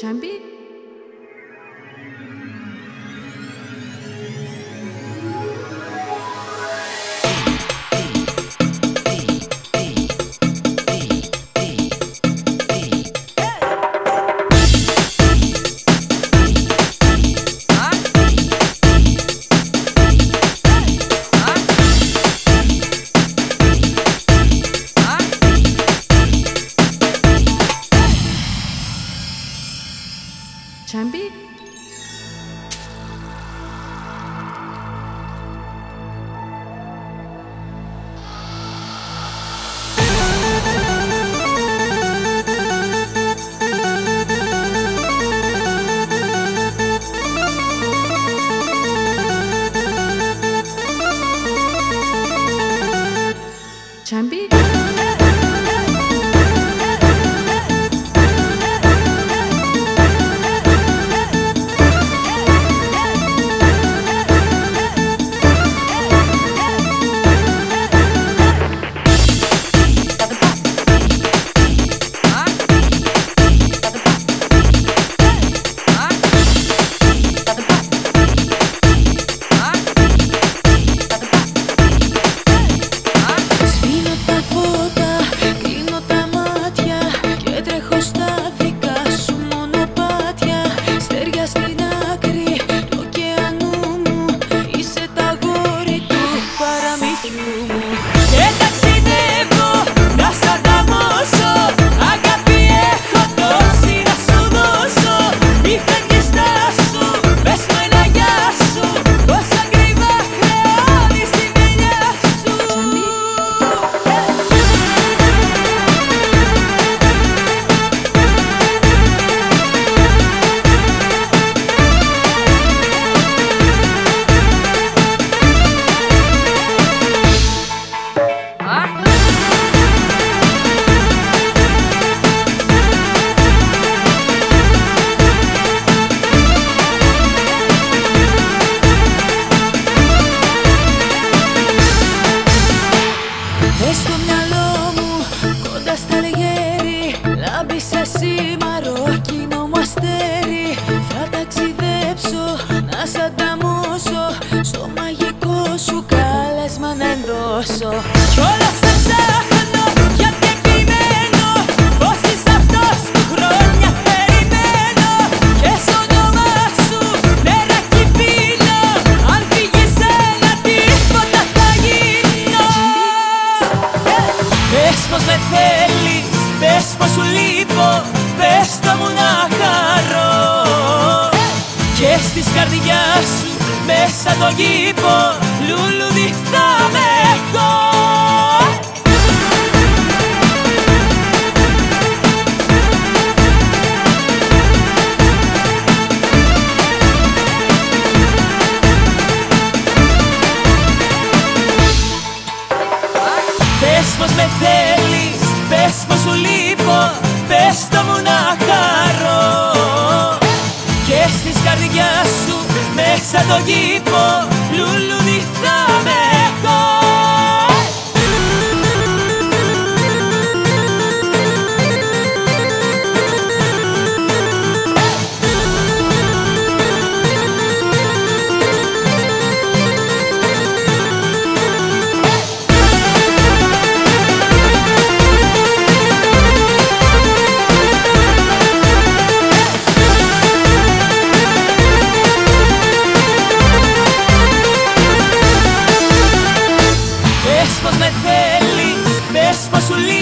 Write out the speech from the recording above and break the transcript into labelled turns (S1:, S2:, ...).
S1: Chambi? can be. λείπω Πες το μου να χαρώ. Και στις καρδιάς σου μέσα το κήπο Λουλούδι θα με έχω. Πες πως με θέλεις, πες πως σου λείπω. σαν το γήπο λουλούδι su